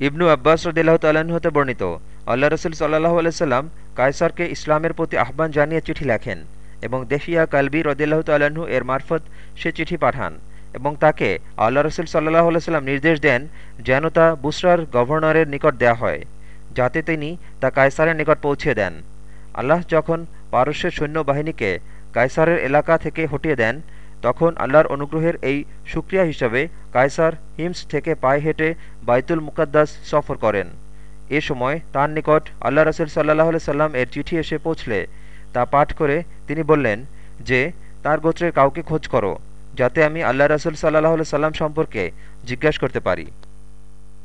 ইবনু আব্বাস রদিল্লাহ তাল্লাহ্ন হতে বর্ণিত আল্লাহ রসুল সাল্লাহ আলাইসাল্লাম কায়সারকে ইসলামের প্রতি আহ্বান জানিয়ে চিঠি লেখেন এবং দেশিয়া কালবি রদিল্লাহ তাল্লাহ্ন এর মারফত সে চিঠি পাঠান এবং তাকে আল্লাহ রসুল সাল্লাহ আলাইসাল্লাম নির্দেশ দেন যেন তা বুসরার গভর্নরের নিকট দেয়া হয়, যাতে তিনি তা কায়সারের নিকট পৌঁছে দেন। আল্লাহ যখন পারস্যের সৈন্যবাহিনীকে কায়সারের এলাকা থেকে হটিয়ে দেন তখন আল্লাহর অনুগ্রহের এই সুক্রিয়া হিসাবে কায়সার হিমস থেকে পায়ে হেঁটে বাইতুল মুকাদ্দাস সফর করেন। এ সময় তার নিকট আল্লাহ রসুল সাল্লাহ সাল্লাম এর চিঠি এসে পৌঁছলে। তা পাঠ করে তিনি বললেন যে, তার গোত্রের কাউকে খোঁজ করো, যাতে আমি আল্লাহ রসুল সাল্লাহ সাল্লাম সম্পর্কে জিজ্ঞাসা করতে পারি।